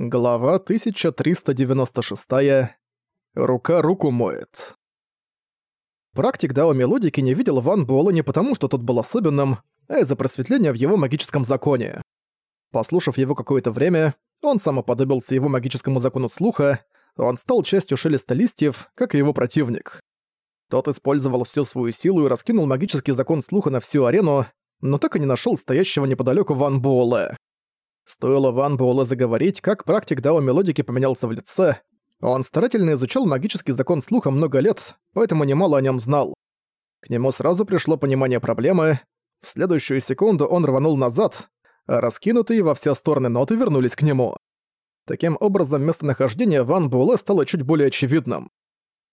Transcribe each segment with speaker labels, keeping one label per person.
Speaker 1: Глава 1396. Рука руку моет. Практик Дао Мелодики не видел Ван Буэлла не потому, что тот был особенным, а из-за просветления в его магическом законе. Послушав его какое-то время, он самоподобился его магическому закону слуха, он стал частью шелеста листьев, как и его противник. Тот использовал всю свою силу и раскинул магический закон слуха на всю арену, но так и не нашел стоящего неподалеку Ван Буэлла. Стоило Ван Буэлэ заговорить, как практик Дао Мелодики поменялся в лице. Он старательно изучал магический закон слуха много лет, поэтому немало о нем знал. К нему сразу пришло понимание проблемы. В следующую секунду он рванул назад, а раскинутые во все стороны ноты вернулись к нему. Таким образом, местонахождение Ван Буэлэ стало чуть более очевидным.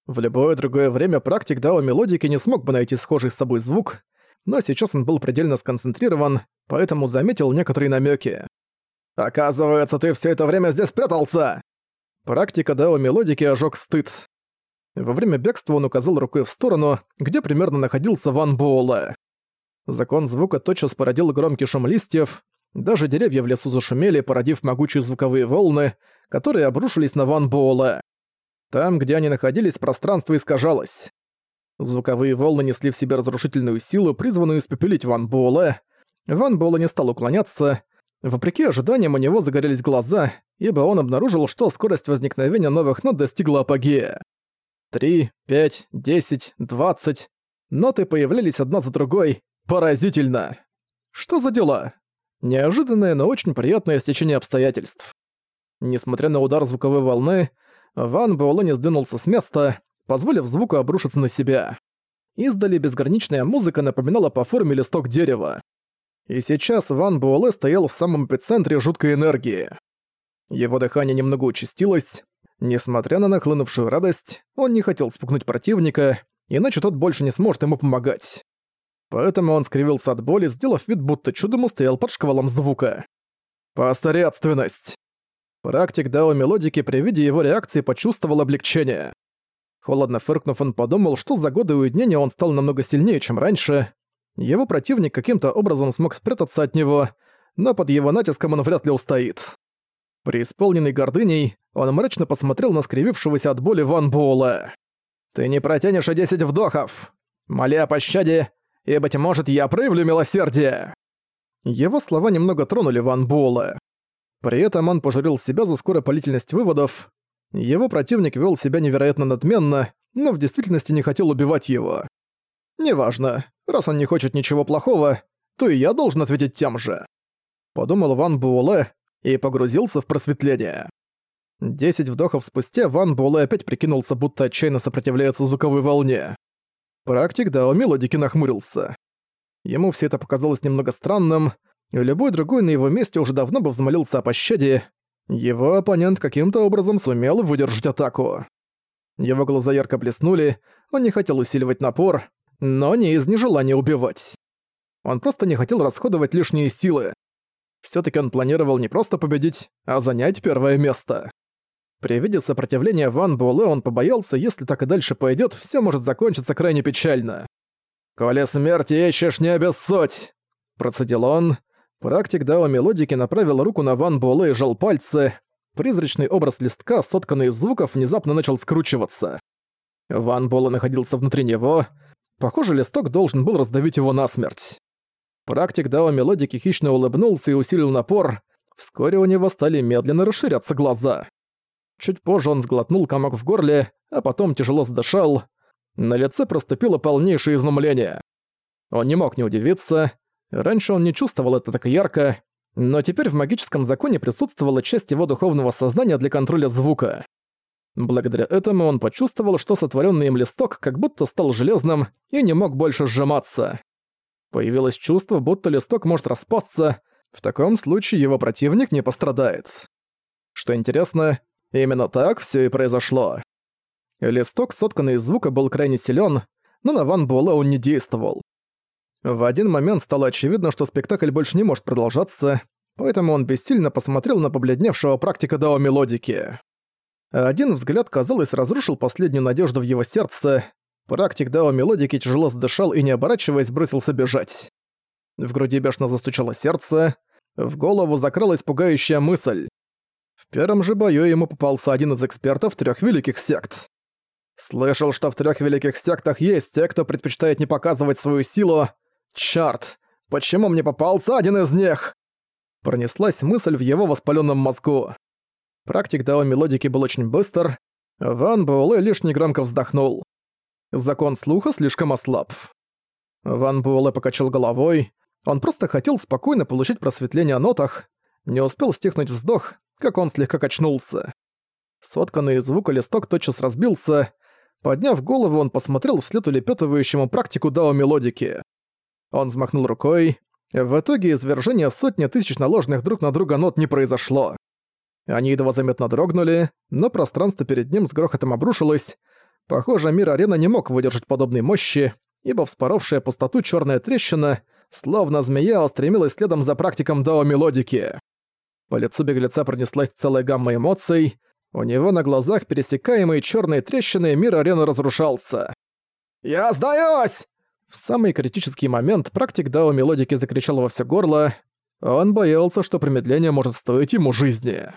Speaker 1: В любое другое время практик Дао Мелодики не смог бы найти схожий с собой звук, но сейчас он был предельно сконцентрирован, поэтому заметил некоторые намеки. «Оказывается, ты все это время здесь прятался!» Практика Дао Мелодики ожег стыд. Во время бегства он указал рукой в сторону, где примерно находился Ван Буэлэ. Закон звука тотчас породил громкий шум листьев, даже деревья в лесу зашумели, породив могучие звуковые волны, которые обрушились на Ван Буэлэ. Там, где они находились, пространство искажалось. Звуковые волны несли в себе разрушительную силу, призванную испепелить Ван Буэлэ. Ван Буэлэ не стал уклоняться, Вопреки ожиданиям у него загорелись глаза, ибо он обнаружил, что скорость возникновения новых нот достигла апогея. Три, пять, десять, двадцать. Ноты появлялись одна за другой. Поразительно! Что за дела? Неожиданное, но очень приятное стечение обстоятельств. Несмотря на удар звуковой волны, Ван Буэлэ не сдвинулся с места, позволив звуку обрушиться на себя. Издали безграничная музыка напоминала по форме листок дерева. И сейчас Ван Буэлэ стоял в самом эпицентре жуткой энергии. Его дыхание немного участилось. Несмотря на нахлынувшую радость, он не хотел спугнуть противника, иначе тот больше не сможет ему помогать. Поэтому он скривился от боли, сделав вид, будто чудом устоял под шквалом звука. Посредственность. Практик Дао Мелодики при виде его реакции почувствовал облегчение. Холодно фыркнув, он подумал, что за годы уединения он стал намного сильнее, чем раньше, его противник каким-то образом смог спрятаться от него, но под его натиском он вряд ли устоит. Преисполненный гордыней, он мрачно посмотрел на скривившегося от боли Ван Буэлла. «Ты не протянешь и десять вдохов! Моли о пощаде, и, быть может, я проявлю милосердие!» Его слова немного тронули Ван Буэлла. При этом он пожурил себя за скоропалительность выводов. Его противник вел себя невероятно надменно, но в действительности не хотел убивать его. Неважно, раз он не хочет ничего плохого, то и я должен ответить тем же. Подумал Ван Буэлэ и погрузился в просветление. Десять вдохов спустя Ван Буэлэ опять прикинулся, будто отчаянно сопротивляется звуковой волне. Практик Дао Мелодики нахмурился. Ему все это показалось немного странным, и любой другой на его месте уже давно бы взмолился о пощаде. Его оппонент каким-то образом сумел выдержать атаку. Его глаза ярко блеснули, он не хотел усиливать напор, но не из нежелания убивать. Он просто не хотел расходовать лишние силы. все таки он планировал не просто победить, а занять первое место. При виде сопротивления Ван Буэлэ он побоялся, если так и дальше пойдет, все может закончиться крайне печально. «Коли смерти ищешь, не обессудь!» Процедил он. Практик Дао Мелодики направил руку на Ван Буэлэ и жал пальцы. Призрачный образ листка, сотканный из звуков, внезапно начал скручиваться. Ван Буэлэ находился внутри него, Похоже, листок должен был раздавить его насмерть. Практик Дао Мелодики хищно улыбнулся и усилил напор. Вскоре у него стали медленно расширяться глаза. Чуть позже он сглотнул комок в горле, а потом тяжело задышал. На лице проступило полнейшее изумление. Он не мог не удивиться. Раньше он не чувствовал это так ярко, но теперь в магическом законе присутствовала часть его духовного сознания для контроля звука. Благодаря этому он почувствовал, что сотворенный им листок как будто стал железным и не мог больше сжиматься. Появилось чувство, будто листок может распасться, в таком случае его противник не пострадает. Что интересно, именно так все и произошло. Листок, сотканный из звука, был крайне силен, но на Ван Буэлэ он не действовал. В один момент стало очевидно, что спектакль больше не может продолжаться, поэтому он бессильно посмотрел на побледневшего практика Дао Мелодики. Один взгляд, казалось, разрушил последнюю надежду в его сердце. Практик Дао Мелодики тяжело задышал и, не оборачиваясь, бросился бежать. В груди бешено застучало сердце, в голову закралась пугающая мысль. В первом же бою ему попался один из экспертов трех великих сект. Слышал, что в трех великих сектах есть те, кто предпочитает не показывать свою силу. Чёрт, почему мне попался один из них? Пронеслась мысль в его воспаленном мозгу. Практик Дао мелодики был очень быстр. Ван Буэлэ лишь негромко вздохнул. Закон слуха слишком ослаб. Ван Буэлэ покачал головой. Он просто хотел спокойно получить просветление о нотах. Не успел стихнуть вздох, как он слегка качнулся. Сотканный из звука листок тотчас разбился. Подняв голову, он посмотрел вслед улепетывающему практику дао-мелодики. Он взмахнул рукой. В итоге извержение сотни тысяч наложенных друг на друга нот не произошло. Они едва заметно дрогнули, но пространство перед ним с грохотом обрушилось. Похоже, мир арена не мог выдержать подобной мощи, ибо вспоровшая пустоту черная трещина, словно змея, устремилась следом за практиком дао-мелодики. По лицу беглеца пронеслась целая гамма эмоций, у него на глазах, пересекаемые черные трещины, мир арены разрушался. «Я сдаюсь!» В самый критический момент практик Дао Мелодики закричал во все горло. Он боялся, что промедление может стоить ему жизни.